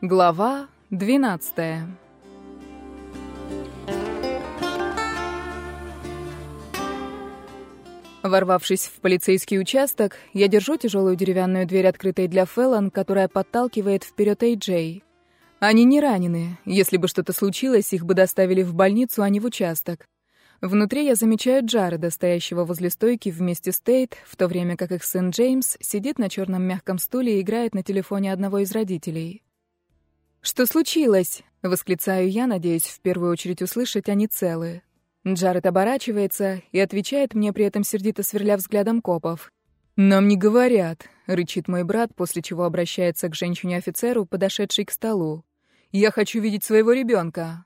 Глава 12 Ворвавшись в полицейский участок, я держу тяжелую деревянную дверь открытой для Феллон, которая подталкивает вперед Эй-Джей. Они не ранены. Если бы что-то случилось, их бы доставили в больницу, а не в участок. Внутри я замечаю Джареда, стоящего возле стойки вместе с Тейт, в то время как их сын Джеймс сидит на черном мягком стуле и играет на телефоне одного из родителей. «Что случилось?» — восклицаю я, надеясь в первую очередь услышать, они целы. Джаред оборачивается и отвечает мне при этом сердито сверля взглядом копов. «Нам не говорят», — рычит мой брат, после чего обращается к женщине-офицеру, подошедшей к столу. «Я хочу видеть своего ребенка».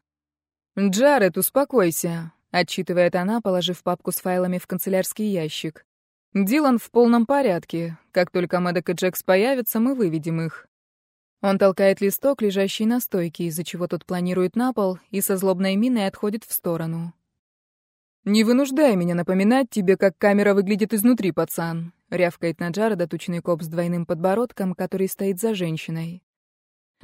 «Джаред, успокойся», — отчитывает она, положив папку с файлами в канцелярский ящик. «Дилан в полном порядке. Как только Мэддок и Джекс появятся, мы выведем их». Он толкает листок, лежащий на стойке, из-за чего тот планирует на пол, и со злобной миной отходит в сторону. «Не вынуждай меня напоминать тебе, как камера выглядит изнутри, пацан», — рявкает на Джареда тучный коп с двойным подбородком, который стоит за женщиной.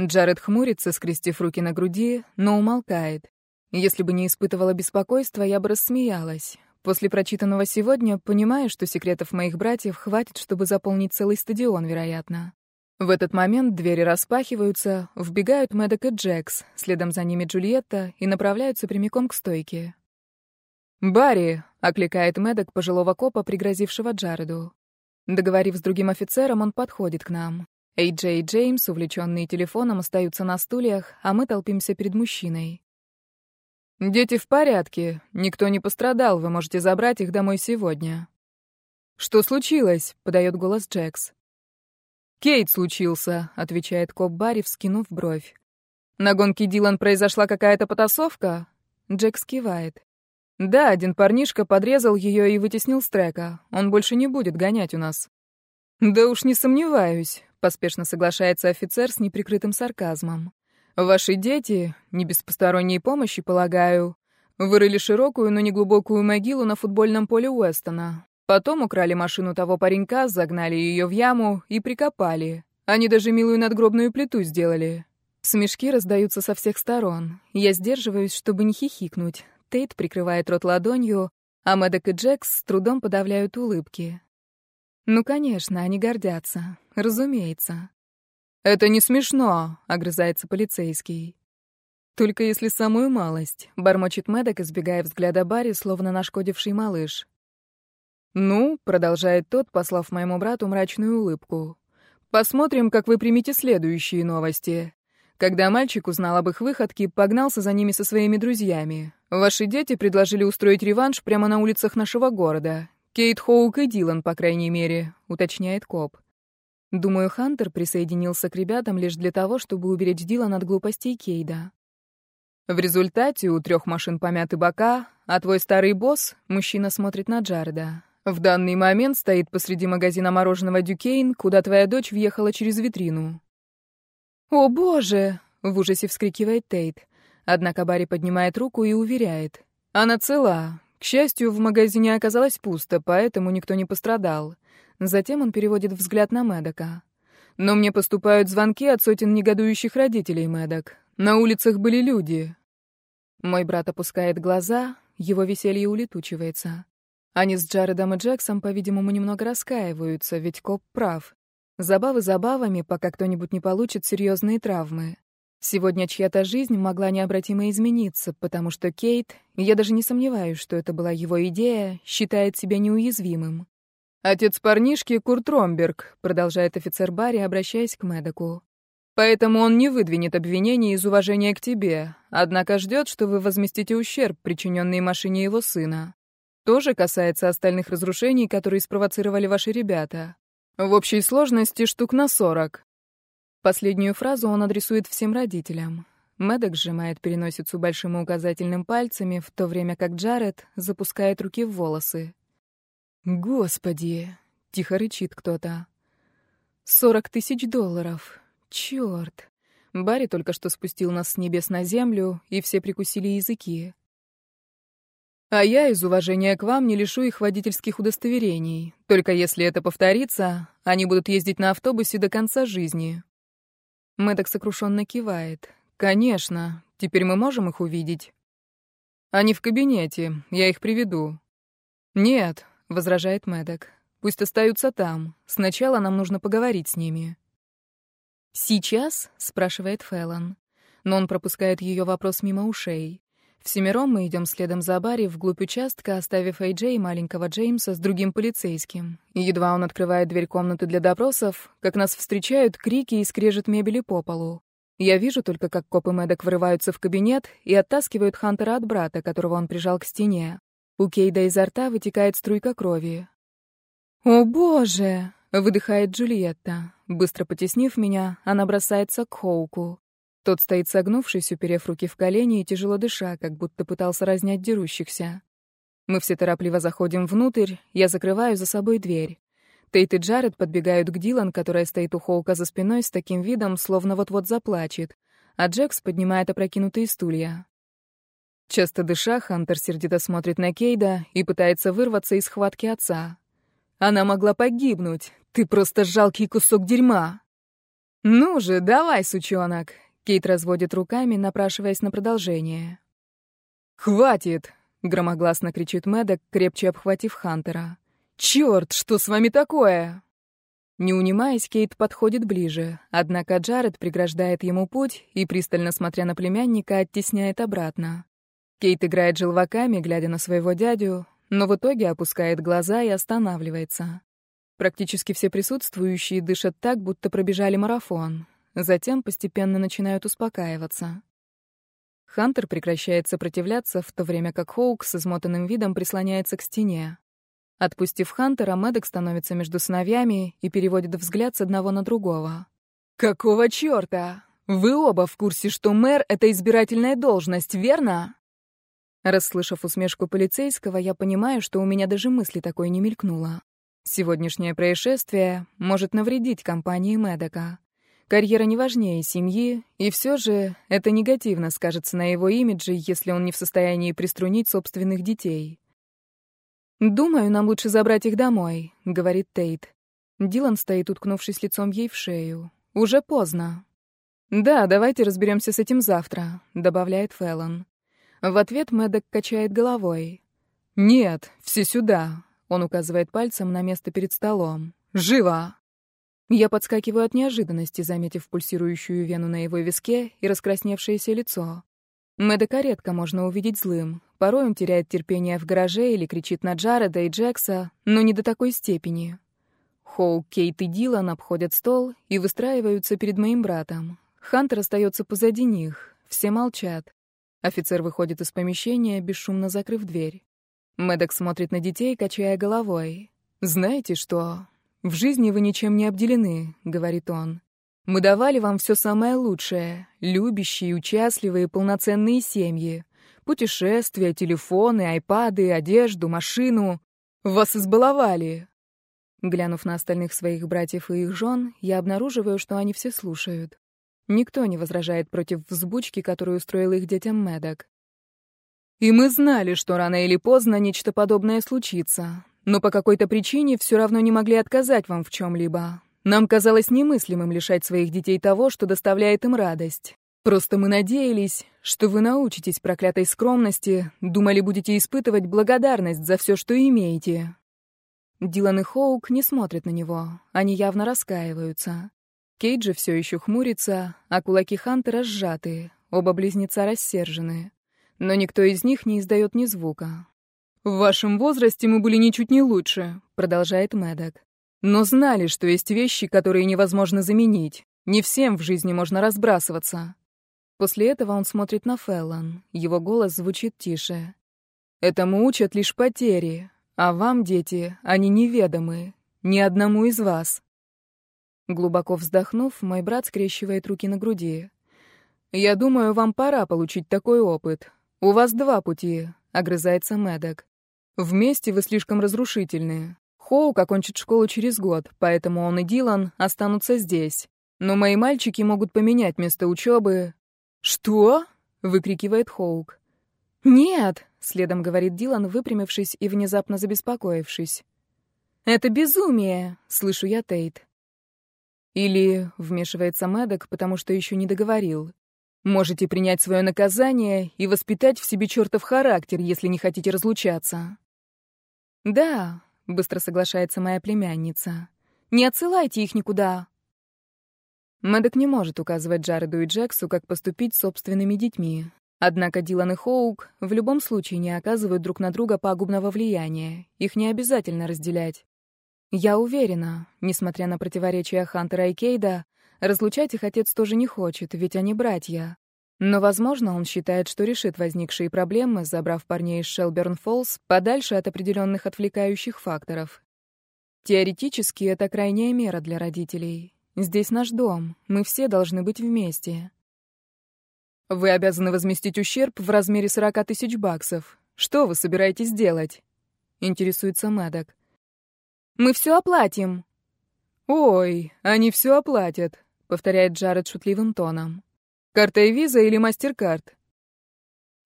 Джаред хмурится, скрестив руки на груди, но умолкает. Если бы не испытывала беспокойства, я бы рассмеялась. После прочитанного сегодня понимаю, что секретов моих братьев хватит, чтобы заполнить целый стадион, вероятно. В этот момент двери распахиваются, вбегают Мэддок и Джекс, следом за ними Джульетта и направляются прямиком к стойке. «Барри!» — окликает Мэддок пожилого копа, пригрозившего Джареду. Договорив с другим офицером, он подходит к нам. Эй-Джей и Джеймс, увлеченные телефоном, остаются на стульях, а мы толпимся перед мужчиной. «Дети в порядке. Никто не пострадал. Вы можете забрать их домой сегодня». «Что случилось?» — подает голос Джекс. «Кейт случился», — отвечает коп Барри, вскинув бровь. «На гонке Дилан произошла какая-то потасовка?» Джек скивает. «Да, один парнишка подрезал ее и вытеснил с трека. Он больше не будет гонять у нас». «Да уж не сомневаюсь», — поспешно соглашается офицер с неприкрытым сарказмом. «Ваши дети, не без посторонней помощи, полагаю, вырыли широкую, но неглубокую могилу на футбольном поле Уэстона. Потом украли машину того паренька, загнали ее в яму и прикопали. Они даже милую надгробную плиту сделали. Смешки раздаются со всех сторон. Я сдерживаюсь, чтобы не хихикнуть. Тейт прикрывает рот ладонью, а Мэддок и Джекс с трудом подавляют улыбки. Ну, конечно, они гордятся. Разумеется. «Это не смешно», — огрызается полицейский. «Только если самую малость», — бормочет Мэддок, избегая взгляда Барри, словно нашкодивший малыш. «Ну», — продолжает тот, послав моему брату мрачную улыбку, «посмотрим, как вы примете следующие новости. Когда мальчик узнал об их выходке, погнался за ними со своими друзьями. Ваши дети предложили устроить реванш прямо на улицах нашего города. Кейт Хоук и Дилан, по крайней мере», — уточняет коп. Думаю, Хантер присоединился к ребятам лишь для того, чтобы уберечь Дилан от глупостей Кейда. В результате у трех машин помяты бока, а твой старый босс, мужчина смотрит на Джареда, в данный момент стоит посреди магазина мороженого Дюкейн, куда твоя дочь въехала через витрину. «О, боже!» — в ужасе вскрикивает Тейт. Однако Барри поднимает руку и уверяет. «Она цела. К счастью, в магазине оказалось пусто, поэтому никто не пострадал». Затем он переводит взгляд на Мэдока. «Но мне поступают звонки от сотен негодующих родителей, Мэдок. На улицах были люди». Мой брат опускает глаза, его веселье улетучивается. Они с Джаредом и Джексом, по-видимому, немного раскаиваются, ведь коп прав. Забавы забавами, пока кто-нибудь не получит серьезные травмы. Сегодня чья-то жизнь могла необратимо измениться, потому что Кейт, я даже не сомневаюсь, что это была его идея, считает себя неуязвимым. «Отец парнишки — Курт Ромберг», — продолжает офицер Барри, обращаясь к Медоку. «Поэтому он не выдвинет обвинений из уважения к тебе, однако ждет, что вы возместите ущерб, причиненный машине его сына тоже касается остальных разрушений, которые спровоцировали ваши ребята. В общей сложности штук на сорок. Последнюю фразу он адресует всем родителям. Мэддок сжимает переносицу большим и указательным пальцами, в то время как Джаред запускает руки в волосы. «Господи!» — тихо рычит кто-то. «Сорок тысяч долларов! Чёрт!» Барри только что спустил нас с небес на землю, и все прикусили языки. А я из уважения к вам не лишу их водительских удостоверений. Только если это повторится, они будут ездить на автобусе до конца жизни. Мэддок сокрушенно кивает. «Конечно. Теперь мы можем их увидеть?» «Они в кабинете. Я их приведу». «Нет», — возражает Мэддок. «Пусть остаются там. Сначала нам нужно поговорить с ними». «Сейчас?» — спрашивает Фэллон. Но он пропускает ее вопрос мимо ушей. Всемиром мы идем следом за Барри вглубь участка, оставив Эйджей и маленького Джеймса с другим полицейским. И едва он открывает дверь комнаты для допросов, как нас встречают крики и скрежет мебели по полу. Я вижу только, как копы Мэддок врываются в кабинет и оттаскивают Хантера от брата, которого он прижал к стене. У Кейда изо рта вытекает струйка крови. «О, боже!» — выдыхает Джульетта. Быстро потеснив меня, она бросается к Хоуку. Тот стоит согнувшись, уперев руки в колени и тяжело дыша, как будто пытался разнять дерущихся. Мы все торопливо заходим внутрь, я закрываю за собой дверь. Тейт и Джаред подбегают к Дилан, которая стоит у Хоука за спиной с таким видом, словно вот-вот заплачет, а Джекс поднимает опрокинутые стулья. Часто дыша, Хантер сердито смотрит на Кейда и пытается вырваться из схватки отца. «Она могла погибнуть. Ты просто жалкий кусок дерьма!» «Ну же, давай, сучонок!» Кейт разводит руками, напрашиваясь на продолжение. «Хватит!» — громогласно кричит Мэддок, крепче обхватив Хантера. «Чёрт, что с вами такое?» Не унимаясь, Кейт подходит ближе, однако Джаред преграждает ему путь и, пристально смотря на племянника, оттесняет обратно. Кейт играет желваками, глядя на своего дядю, но в итоге опускает глаза и останавливается. Практически все присутствующие дышат так, будто пробежали марафон. Затем постепенно начинают успокаиваться. Хантер прекращает сопротивляться, в то время как Хоук с измотанным видом прислоняется к стене. Отпустив Хантера, Мэддок становится между сыновьями и переводит взгляд с одного на другого. «Какого чёрта? Вы оба в курсе, что мэр — это избирательная должность, верно?» Расслышав усмешку полицейского, я понимаю, что у меня даже мысли такой не мелькнуло. Сегодняшнее происшествие может навредить компании Мэддока. Карьера не важнее семьи, и все же это негативно скажется на его имидже, если он не в состоянии приструнить собственных детей. «Думаю, нам лучше забрать их домой», — говорит Тейт. Дилан стоит, уткнувшись лицом ей в шею. «Уже поздно». «Да, давайте разберемся с этим завтра», — добавляет Фэллон. В ответ Мэддок качает головой. «Нет, все сюда», — он указывает пальцем на место перед столом. «Живо!» Я подскакиваю от неожиданности, заметив пульсирующую вену на его виске и раскрасневшееся лицо. Мэдека редко можно увидеть злым. Порой он теряет терпение в гараже или кричит на Джареда и Джекса, но не до такой степени. Хоу, Кейт и Дилан обходят стол и выстраиваются перед моим братом. Хантер остается позади них. Все молчат. Офицер выходит из помещения, бесшумно закрыв дверь. Мэддок смотрит на детей, качая головой. «Знаете что? «В жизни вы ничем не обделены», — говорит он. «Мы давали вам все самое лучшее — любящие, участливые, полноценные семьи, путешествия, телефоны, айпады, одежду, машину. Вас избаловали». Глянув на остальных своих братьев и их жен, я обнаруживаю, что они все слушают. Никто не возражает против взбучки, которую устроил их детям Мэддок. И мы знали, что рано или поздно нечто подобное случится но по какой-то причине все равно не могли отказать вам в чем-либо. Нам казалось немыслимым лишать своих детей того, что доставляет им радость. Просто мы надеялись, что вы научитесь проклятой скромности, думали, будете испытывать благодарность за все, что имеете. Дилан и Хоук не смотрят на него, они явно раскаиваются. Кейджи все еще хмурится, а кулаки Хантера сжаты, оба близнеца рассержены. Но никто из них не издает ни звука. «В вашем возрасте мы были ничуть не лучше», — продолжает Мэддок. «Но знали, что есть вещи, которые невозможно заменить. Не всем в жизни можно разбрасываться». После этого он смотрит на Феллон. Его голос звучит тише. «Этому учат лишь потери, а вам, дети, они неведомы. Ни одному из вас». Глубоко вздохнув, мой брат скрещивает руки на груди. «Я думаю, вам пора получить такой опыт. У вас два пути», — огрызается Мэддок. Вместе вы слишком разрушительные. Хоук окончит школу через год, поэтому он и Дилан останутся здесь. Но мои мальчики могут поменять место учебы. «Что?» — выкрикивает Хоук. «Нет!» — следом говорит Дилан, выпрямившись и внезапно забеспокоившись. «Это безумие!» — слышу я Тейт. Или вмешивается Мэддок, потому что еще не договорил. Можете принять свое наказание и воспитать в себе чертов характер, если не хотите разлучаться. Да, быстро соглашается моя племянница. Не отсылайте их никуда. Мэддок не может указывать Джареду и Джексу, как поступить с собственными детьми. Однако Дилан и Хоук в любом случае не оказывают друг на друга пагубного влияния. Их не обязательно разделять. Я уверена, несмотря на противоречия Хантера и Кейда, разлучать их отец тоже не хочет, ведь они братья. Но, возможно, он считает, что решит возникшие проблемы, забрав парней из Шелберн-Фоллс подальше от определенных отвлекающих факторов. Теоретически, это крайняя мера для родителей. Здесь наш дом, мы все должны быть вместе. Вы обязаны возместить ущерб в размере 40 тысяч баксов. Что вы собираетесь делать? Интересуется Мэддок. Мы все оплатим». «Ой, они все оплатят», — повторяет Джаред шутливым тоном. «Картой виза или мастер-карт?»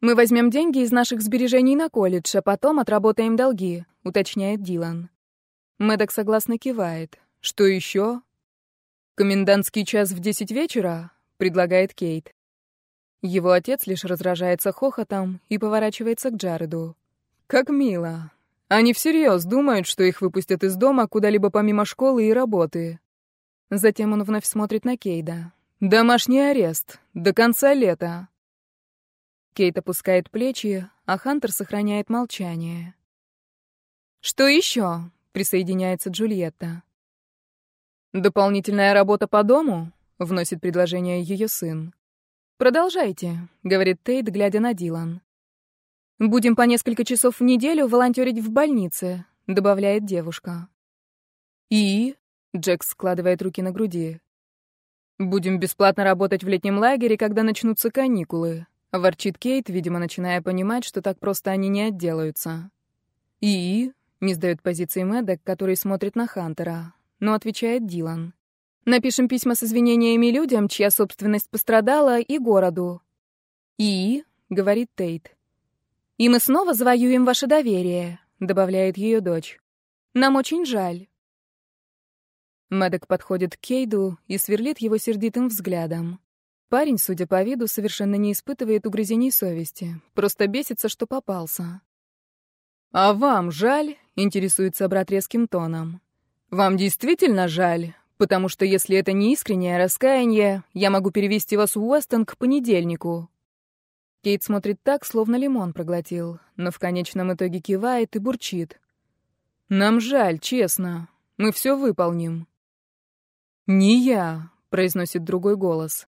«Мы возьмем деньги из наших сбережений на колледж, а потом отработаем долги», — уточняет Дилан. Мэддок согласно кивает. «Что еще?» «Комендантский час в десять вечера?» — предлагает Кейт. Его отец лишь разражается хохотом и поворачивается к Джареду. «Как мило. Они всерьез думают, что их выпустят из дома куда-либо помимо школы и работы. Затем он вновь смотрит на Кейда. «Домашний арест. До конца лета». Кейт опускает плечи, а Хантер сохраняет молчание. «Что еще?» — присоединяется Джульетта. «Дополнительная работа по дому?» — вносит предложение ее сын. «Продолжайте», — говорит Тейт, глядя на Дилан. «Будем по несколько часов в неделю волонтерить в больнице», — добавляет девушка. «И?» — Джек складывает руки на груди. «Будем бесплатно работать в летнем лагере, когда начнутся каникулы», — ворчит Кейт, видимо, начиная понимать, что так просто они не отделаются. «И?» — не сдает позиции Мэддок, который смотрит на Хантера, но отвечает Дилан. «Напишем письма с извинениями людям, чья собственность пострадала, и городу». «И?» — говорит Тейт. «И мы снова завоюем ваше доверие», — добавляет ее дочь. «Нам очень жаль». Мэддок подходит к Кейду и сверлит его сердитым взглядом. Парень, судя по виду, совершенно не испытывает угрызений совести, просто бесится, что попался. «А вам жаль?» — интересуется брат резким тоном. «Вам действительно жаль? Потому что если это не искреннее раскаяние, я могу перевести вас в Уэстон к понедельнику. Кейт смотрит так, словно лимон проглотил, но в конечном итоге кивает и бурчит. «Нам жаль, честно. Мы все выполним». «Не я», — произносит другой голос.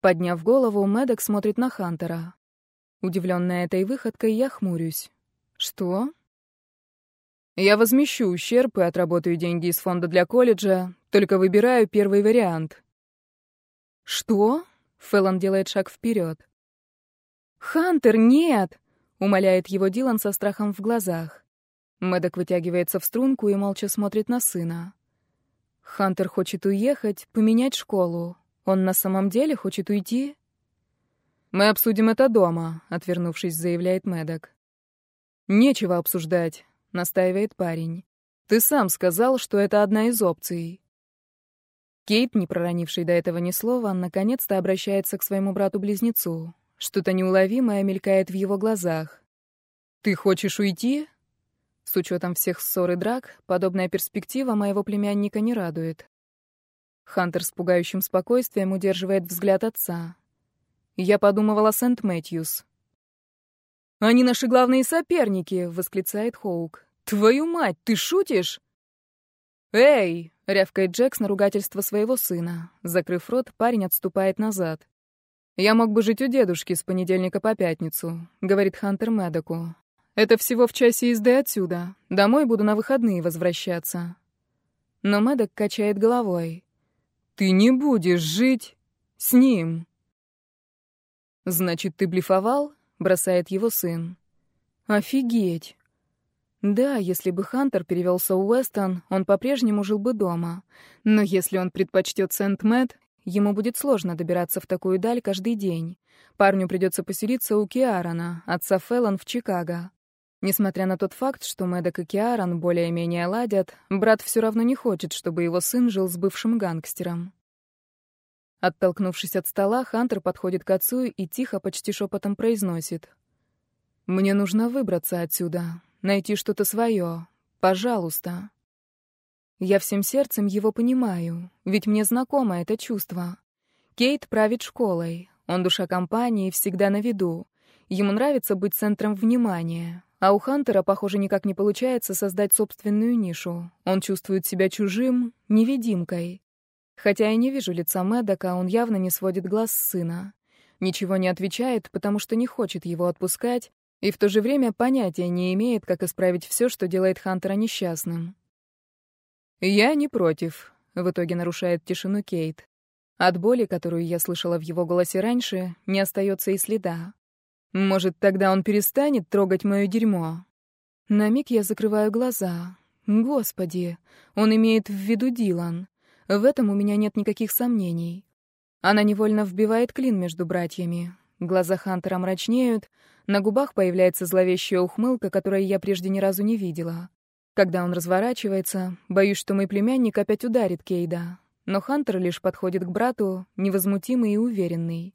Подняв голову, Мэддок смотрит на Хантера. Удивленная этой выходкой, я хмурюсь. «Что?» «Я возмещу ущерб и отработаю деньги из фонда для колледжа, только выбираю первый вариант». «Что?» — Фэллон делает шаг вперед. «Хантер, нет!» — умоляет его Дилан со страхом в глазах. Мэддок вытягивается в струнку и молча смотрит на сына. Хантер хочет уехать, поменять школу. Он на самом деле хочет уйти? «Мы обсудим это дома», — отвернувшись, заявляет Мэддок. «Нечего обсуждать», — настаивает парень. «Ты сам сказал, что это одна из опций». Кейт, не проронивший до этого ни слова, наконец-то обращается к своему брату-близнецу. Что-то неуловимое мелькает в его глазах. «Ты хочешь уйти?» С учетом всех ссор и драк, подобная перспектива моего племянника не радует. Хантер с пугающим спокойствием удерживает взгляд отца. Я подумывала о Сент-Мэтьюс. «Они наши главные соперники!» — восклицает Хоук. «Твою мать, ты шутишь?» «Эй!» — рявкает Джекс на ругательство своего сына. Закрыв рот, парень отступает назад. «Я мог бы жить у дедушки с понедельника по пятницу», — говорит Хантер Мэдоку. «Это всего в часе езды отсюда. Домой буду на выходные возвращаться». Но Мэдок качает головой. «Ты не будешь жить с ним». «Значит, ты блефовал?» — бросает его сын. «Офигеть!» Да, если бы Хантер перевелся в Уэстон, он по-прежнему жил бы дома. Но если он предпочтет Сент-Мэтт, Ему будет сложно добираться в такую даль каждый день. Парню придется поселиться у Киарона, отца Феллон в Чикаго. Несмотря на тот факт, что Мэддок и Киаран более-менее ладят, брат все равно не хочет, чтобы его сын жил с бывшим гангстером. Оттолкнувшись от стола, Хантер подходит к отцу и тихо, почти шепотом произносит. «Мне нужно выбраться отсюда, найти что-то свое. Пожалуйста». Я всем сердцем его понимаю, ведь мне знакомо это чувство. Кейт правит школой, он душа компании, всегда на виду. Ему нравится быть центром внимания, а у Хантера, похоже, никак не получается создать собственную нишу. Он чувствует себя чужим, невидимкой. Хотя я не вижу лица Мэддока, он явно не сводит глаз с сына. Ничего не отвечает, потому что не хочет его отпускать, и в то же время понятия не имеет, как исправить все, что делает Хантера несчастным. «Я не против», — в итоге нарушает тишину Кейт. От боли, которую я слышала в его голосе раньше, не остается и следа. Может, тогда он перестанет трогать мое дерьмо? На миг я закрываю глаза. Господи, он имеет в виду Дилан. В этом у меня нет никаких сомнений. Она невольно вбивает клин между братьями. Глаза Хантера мрачнеют, на губах появляется зловещая ухмылка, которой я прежде ни разу не видела. Когда он разворачивается, боюсь, что мой племянник опять ударит Кейда. Но Хантер лишь подходит к брату, невозмутимый и уверенный.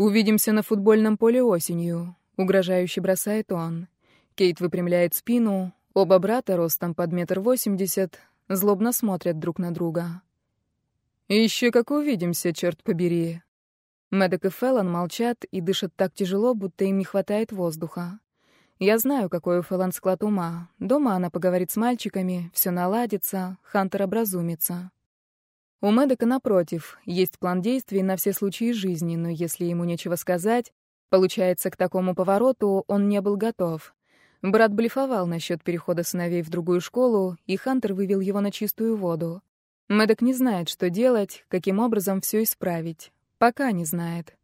«Увидимся на футбольном поле осенью», — угрожающе бросает он. Кейт выпрямляет спину, оба брата ростом под метр восемьдесят, злобно смотрят друг на друга. «Еще как увидимся, черт побери». Мэддок и Феллон молчат и дышат так тяжело, будто им не хватает воздуха. Я знаю, какой у Феллон склад ума. Дома она поговорит с мальчиками, все наладится, Хантер образумится. У Мэддока, напротив, есть план действий на все случаи жизни, но если ему нечего сказать, получается, к такому повороту он не был готов. Брат блефовал насчет перехода сыновей в другую школу, и Хантер вывел его на чистую воду. Мэддок не знает, что делать, каким образом все исправить. Пока не знает.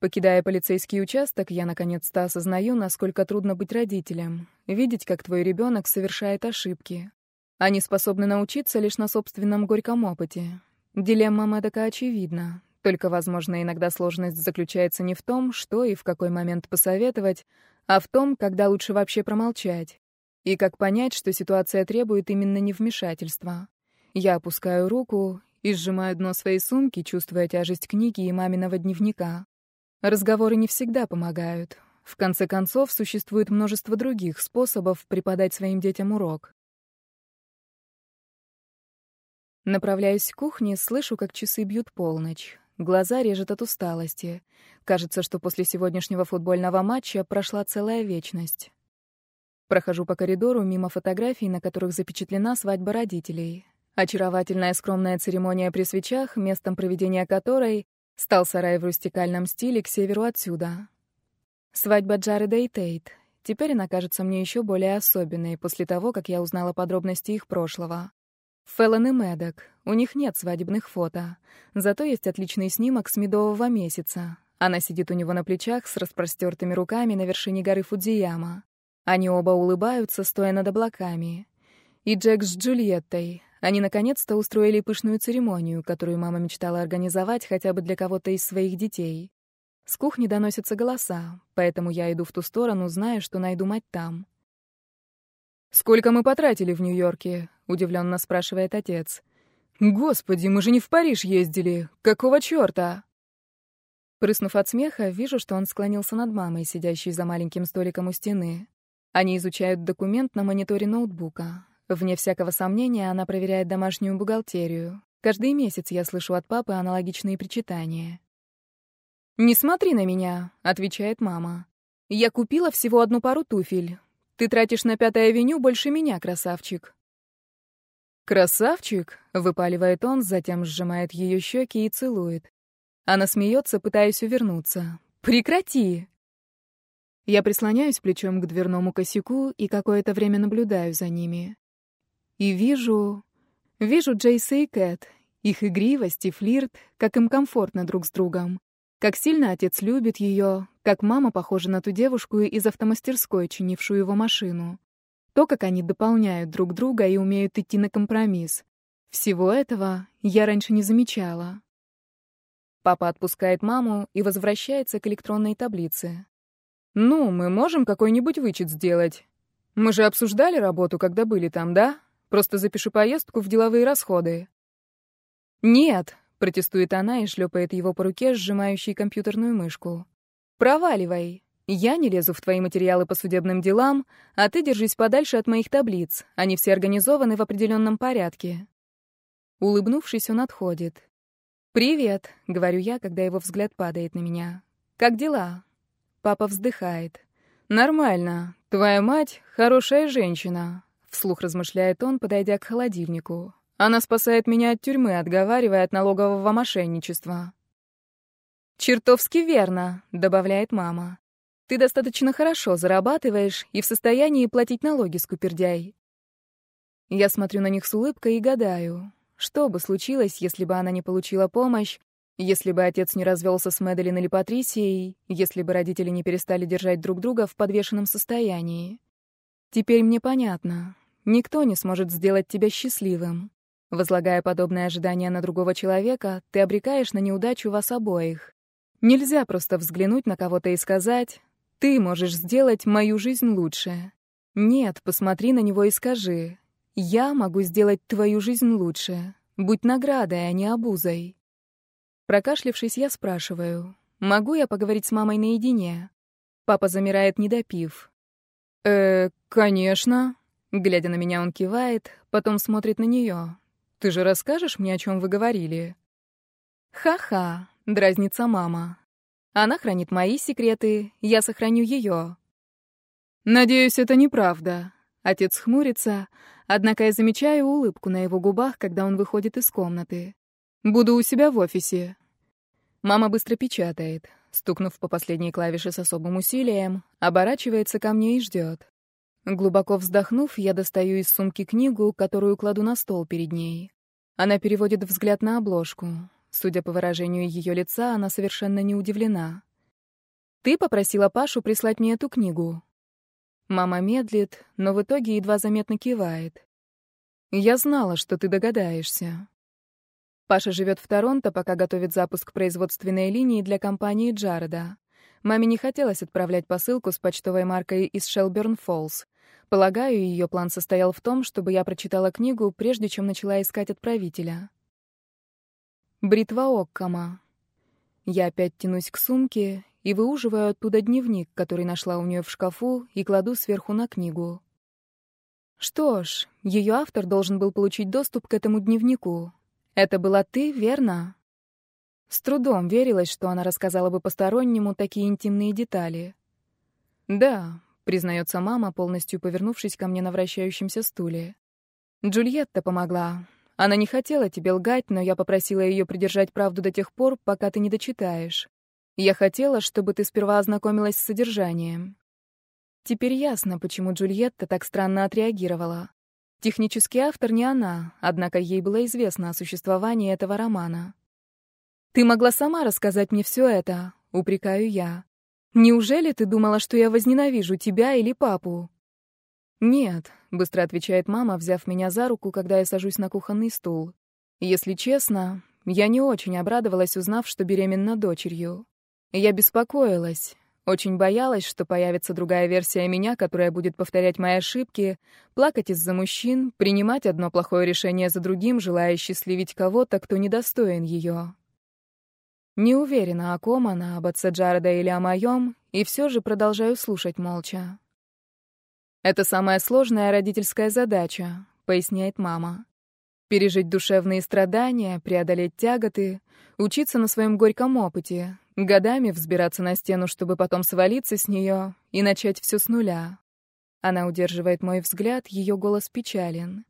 Покидая полицейский участок, я наконец-то осознаю, насколько трудно быть родителем. Видеть, как твой ребенок совершает ошибки. Они способны научиться лишь на собственном горьком опыте. Дилемма Мэддока очевидна. Только, возможно, иногда сложность заключается не в том, что и в какой момент посоветовать, а в том, когда лучше вообще промолчать. И как понять, что ситуация требует именно невмешательства. Я опускаю руку и сжимаю дно своей сумки, чувствуя тяжесть книги и маминого дневника. Разговоры не всегда помогают. В конце концов, существует множество других способов преподать своим детям урок. Направляюсь к кухне, слышу, как часы бьют полночь. Глаза режет от усталости. Кажется, что после сегодняшнего футбольного матча прошла целая вечность. Прохожу по коридору мимо фотографий, на которых запечатлена свадьба родителей. Очаровательная скромная церемония при свечах, местом проведения которой стал сарай в рустикальном стиле к северу отсюда. Свадьба Джареда и Тейт. Теперь она кажется мне еще более особенной после того, как я узнала подробности их прошлого. Феллон и Мэддок. У них нет свадебных фото. Зато есть отличный снимок с медового месяца. Она сидит у него на плечах с распростертыми руками на вершине горы Фудзияма. Они оба улыбаются, стоя над облаками. И Джек с Джульеттой. Они наконец-то устроили пышную церемонию, которую мама мечтала организовать хотя бы для кого-то из своих детей. С кухни доносятся голоса, поэтому я иду в ту сторону, зная, что найду мать там. «Сколько мы потратили в Нью-Йорке?» — удивленно спрашивает отец. «Господи, мы же не в Париж ездили! Какого чёрта?» Прыснув от смеха, вижу, что он склонился над мамой, сидящей за маленьким столиком у стены. Они изучают документ на мониторе ноутбука. Вне всякого сомнения, она проверяет домашнюю бухгалтерию. Каждый месяц я слышу от папы аналогичные причитания. «Не смотри на меня», — отвечает мама. «Я купила всего одну пару туфель. Ты тратишь на Пятой авеню больше меня, красавчик». «Красавчик?» — выпаливает он, затем сжимает ее щеки и целует. Она смеется, пытаясь увернуться. «Прекрати!» Я прислоняюсь плечом к дверному косяку и какое-то время наблюдаю за ними. И вижу... Вижу Джейса и Кэт, их игривость и флирт, как им комфортно друг с другом. Как сильно отец любит ее, как мама похожа на ту девушку из автомастерской, чинившую его машину. То, как они дополняют друг друга и умеют идти на компромисс. Всего этого я раньше не замечала. Папа отпускает маму и возвращается к электронной таблице. «Ну, мы можем какой-нибудь вычет сделать. Мы же обсуждали работу, когда были там, да? Просто запишу поездку в деловые расходы». «Нет», — протестует она и шлепает его по руке, сжимающей компьютерную мышку. «Проваливай. Я не лезу в твои материалы по судебным делам, а ты держись подальше от моих таблиц. Они все организованы в определенном порядке». Улыбнувшись, он отходит. «Привет», — говорю я, когда его взгляд падает на меня. «Как дела?» Папа вздыхает. «Нормально. Твоя мать — хорошая женщина», — вслух размышляет он, подойдя к холодильнику. «Она спасает меня от тюрьмы, отговаривая от налогового мошенничества». «Чертовски верно», — добавляет мама. «Ты достаточно хорошо зарабатываешь и в состоянии платить налоги, скупердяй». Я смотрю на них с улыбкой и гадаю, что бы случилось, если бы она не получила помощь, если бы отец не развелся с Мэдалин или Патрисией, если бы родители не перестали держать друг друга в подвешенном состоянии? Теперь мне понятно. Никто не сможет сделать тебя счастливым. Возлагая подобное ожидание на другого человека, ты обрекаешь на неудачу вас обоих. Нельзя просто взглянуть на кого-то и сказать «ты можешь сделать мою жизнь лучше». Нет, посмотри на него и скажи я могу сделать твою жизнь лучше. Будь наградой, а не обузой. Прокашлившись, я спрашиваю, могу я поговорить с мамой наедине? Папа замирает, не допив. «Э, конечно». Глядя на меня, он кивает, потом смотрит на нее. «Ты же расскажешь мне, о чем вы говорили?» «Ха-ха», — дразнится мама. «Она хранит мои секреты, я сохраню ее». «Надеюсь, это неправда». Отец хмурится, Однако я замечаю улыбку на его губах, когда он выходит из комнаты. «Буду у себя в офисе». Мама быстро печатает, стукнув по последней клавише с особым усилием, оборачивается ко мне и ждет. Глубоко вздохнув, я достаю из сумки книгу, которую кладу на стол перед ней. Она переводит взгляд на обложку. Судя по выражению ее лица, она совершенно не удивлена. «Ты попросила Пашу прислать мне эту книгу», Мама медлит, но в итоге едва заметно кивает. «Я знала, что ты догадаешься». Паша живет в Торонто, пока готовит запуск производственной линии для компании Джареда. Маме не хотелось отправлять посылку с почтовой маркой из Шелберн Фоллс. Полагаю, ее план состоял в том, чтобы я прочитала книгу, прежде чем начала искать отправителя. Бритва Оккама. Я опять тянусь к сумке и выуживаю оттуда дневник, который нашла у нее в шкафу, и кладу сверху на книгу. Что ж, ее автор должен был получить доступ к этому дневнику. Это была ты, верно? С трудом верилось, что она рассказала бы постороннему такие интимные детали. «Да», — признается мама, полностью повернувшись ко мне на вращающемся стуле. «Джульетта помогла. Она не хотела тебе лгать, но я попросила ее придержать правду до тех пор, пока ты не дочитаешь. Я хотела, чтобы ты сперва ознакомилась с содержанием. Теперь ясно, почему Джульетта так странно отреагировала. Технический автор не она, однако ей было известно о существовании этого романа. «Ты могла сама рассказать мне все это», — упрекаю я. «Неужели ты думала, что я возненавижу тебя или папу?» «Нет», — быстро отвечает мама, взяв меня за руку, когда я сажусь на кухонный стул. «Если честно, я не очень обрадовалась, узнав, что беременна дочерью. Я беспокоилась, очень боялась, что появится другая версия меня, которая будет повторять мои ошибки, плакать из-за мужчин, принимать одно плохое решение за другим, желая счастливить кого-то, кто недостоин ее. Не уверена, о ком она, об отце Джареда или о моем, и все же продолжаю слушать молча. «Это самая сложная родительская задача», — поясняет мама. «Пережить душевные страдания, преодолеть тяготы, учиться на своем горьком опыте, Годами взбираться на стену, чтобы потом свалиться с нее и начать все с нуля. Она удерживает мой взгляд, ее голос печален.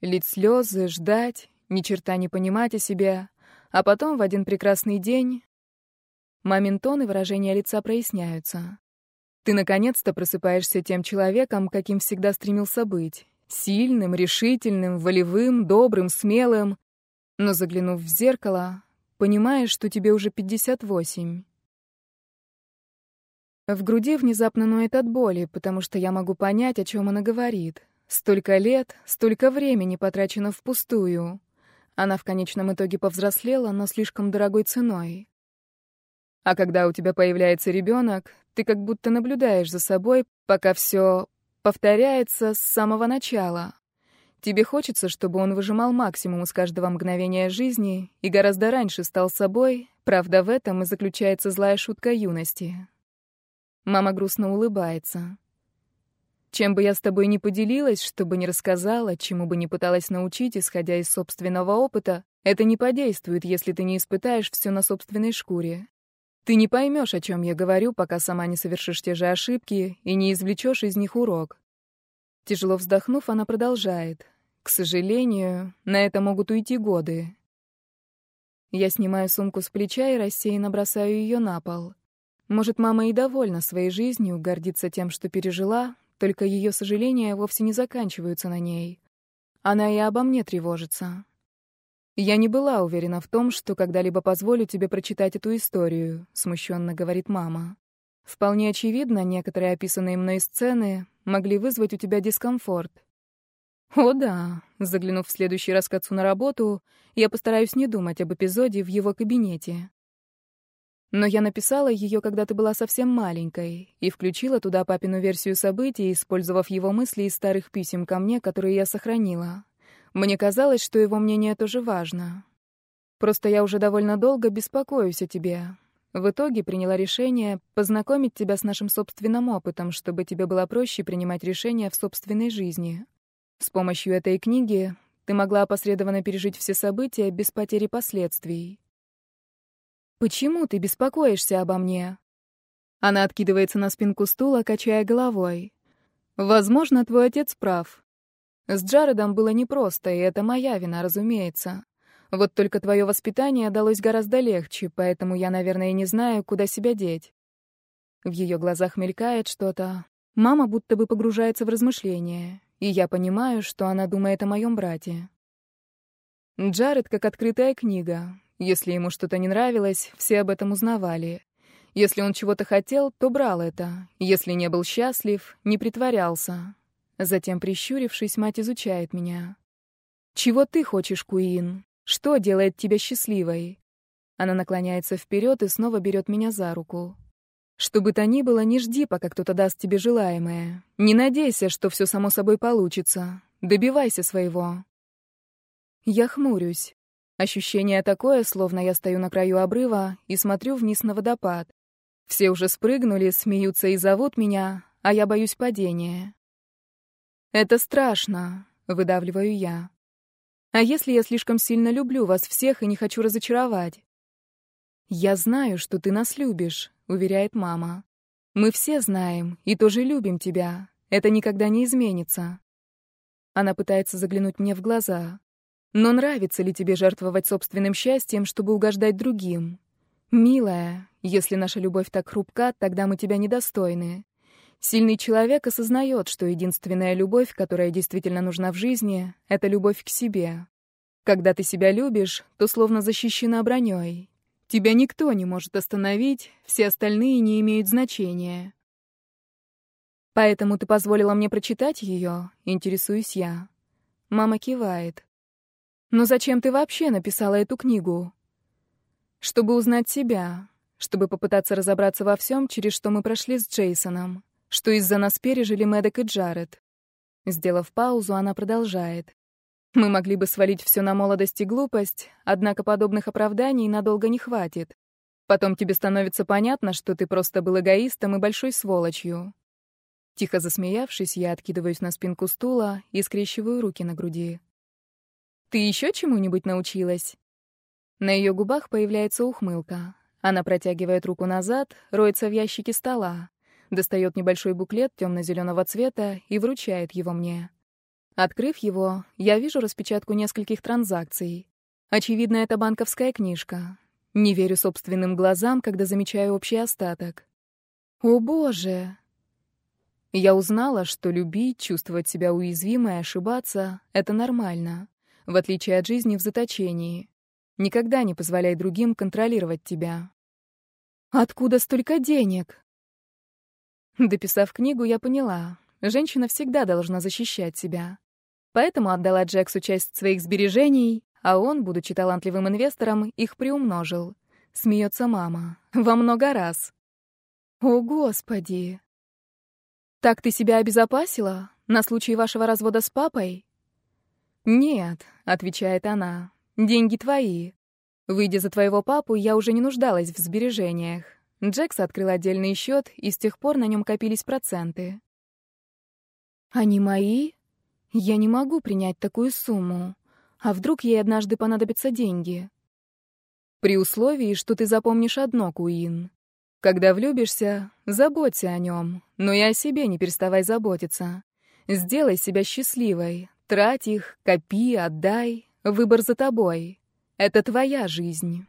Лить слезы, ждать, ни черта не понимать о себе, а потом в один прекрасный день... Мамин тон и выражение лица проясняются. Ты наконец-то просыпаешься тем человеком, каким всегда стремился быть. Сильным, решительным, волевым, добрым, смелым. Но заглянув в зеркало, понимаешь, что тебе уже 58. В груди внезапно ноет от боли, потому что я могу понять, о чем она говорит. Столько лет, столько времени потрачено впустую. Она в конечном итоге повзрослела, но слишком дорогой ценой. А когда у тебя появляется ребенок, Ты как будто наблюдаешь за собой, пока все повторяется с самого начала. Тебе хочется, чтобы он выжимал максимум из каждого мгновения жизни и гораздо раньше стал собой, правда, в этом и заключается злая шутка юности. Мама грустно улыбается. Чем бы я с тобой не поделилась, что бы ни рассказала, чему бы ни пыталась научить, исходя из собственного опыта, это не подействует, если ты не испытаешь все на собственной шкуре. Ты не поймешь, о чем я говорю, пока сама не совершишь те же ошибки и не извлечешь из них урок. Тяжело вздохнув, она продолжает. К сожалению, на это могут уйти годы. Я снимаю сумку с плеча и рассеянно бросаю ее на пол. Может, мама и довольна своей жизнью, гордится тем, что пережила, только ее сожаления вовсе не заканчиваются на ней. Она и обо мне тревожится. «Я не была уверена в том, что когда-либо позволю тебе прочитать эту историю», — смущенно говорит мама. «Вполне очевидно, некоторые описанные мной сцены могли вызвать у тебя дискомфорт». «О да», — заглянув в следующий раз к отцу на работу, я постараюсь не думать об эпизоде в его кабинете. Но я написала ее, когда ты была совсем маленькой, и включила туда папину версию событий, использовав его мысли из старых писем ко мне, которые я сохранила. Мне казалось, что его мнение тоже важно. Просто я уже довольно долго беспокоюсь о тебе. В итоге приняла решение познакомить тебя с нашим собственным опытом, чтобы тебе было проще принимать решения в собственной жизни. С помощью этой книги ты могла опосредованно пережить все события без потери последствий. Почему ты беспокоишься обо мне? Она откидывается на спинку стула, качая головой. Возможно, твой отец прав. С Джаредом было непросто, и это моя вина, разумеется. Вот только твое воспитание далось гораздо легче, поэтому я, наверное, не знаю, куда себя деть. В ее глазах мелькает что-то. Мама будто бы погружается в размышления, и я понимаю, что она думает о моем брате. Джаред как открытая книга. Если ему что-то не нравилось, все об этом узнавали. Если он чего-то хотел, то брал это. Если не был счастлив, не притворялся. Затем, прищурившись, мать изучает меня. «Чего ты хочешь, Куин? Что делает тебя счастливой?» Она наклоняется вперед и снова берет меня за руку. «Что бы то ни было, не жди, пока кто-то даст тебе желаемое. Не надейся, что все само собой получится. Добивайся своего». Я хмурюсь. Ощущение такое, словно я стою на краю обрыва и смотрю вниз на водопад. Все уже спрыгнули, смеются и зовут меня, а я боюсь падения. «Это страшно», — выдавливаю я. «А если я слишком сильно люблю вас всех и не хочу разочаровать?» «Я знаю, что ты нас любишь», — уверяет мама. «Мы все знаем и тоже любим тебя. Это никогда не изменится». Она пытается заглянуть мне в глаза. «Но нравится ли тебе жертвовать собственным счастьем, чтобы угождать другим? Милая, если наша любовь так хрупка, тогда мы тебя недостойны. Сильный человек осознает, что единственная любовь, которая действительно нужна в жизни, — это любовь к себе. Когда ты себя любишь, то словно защищена броней. Тебя никто не может остановить, все остальные не имеют значения. Поэтому ты позволила мне прочитать ее, интересуюсь я. Мама кивает. Но зачем ты вообще написала эту книгу? Чтобы узнать себя, чтобы попытаться разобраться во всем, через что мы прошли с Джейсоном что из-за нас пережили Мэддок и Джаред. Сделав паузу, она продолжает. Мы могли бы свалить все на молодость и глупость, однако подобных оправданий надолго не хватит. Потом тебе становится понятно, что ты просто был эгоистом и большой сволочью. Тихо засмеявшись, я откидываюсь на спинку стула и скрещиваю руки на груди. «Ты еще чему-нибудь научилась?» На ее губах появляется ухмылка. Она протягивает руку назад, роется в ящике стола достает небольшой буклет темно-зеленого цвета и вручает его мне. Открыв его, я вижу распечатку нескольких транзакций. Очевидно, это банковская книжка. Не верю собственным глазам, когда замечаю общий остаток. О, боже! Я узнала, что любить, чувствовать себя уязвимой, ошибаться — это нормально, в отличие от жизни в заточении. Никогда не позволяй другим контролировать тебя. Откуда столько денег? Дописав книгу, я поняла, женщина всегда должна защищать себя. Поэтому отдала Джексу часть своих сбережений, а он, будучи талантливым инвестором, их приумножил. Смеется мама. Во много раз. О, Господи! Так ты себя обезопасила? На случай вашего развода с папой? Нет, отвечает она. Деньги твои. Выйдя за твоего папу, я уже не нуждалась в сбережениях. Джекс открыл отдельный счет, и с тех пор на нем копились проценты. Они мои? Я не могу принять такую сумму. А вдруг ей однажды понадобятся деньги? При условии, что ты запомнишь одно, Куин. Когда влюбишься, заботься о нем, но и о себе не переставай заботиться. Сделай себя счастливой, трать их, копи, отдай. Выбор за тобой. Это твоя жизнь.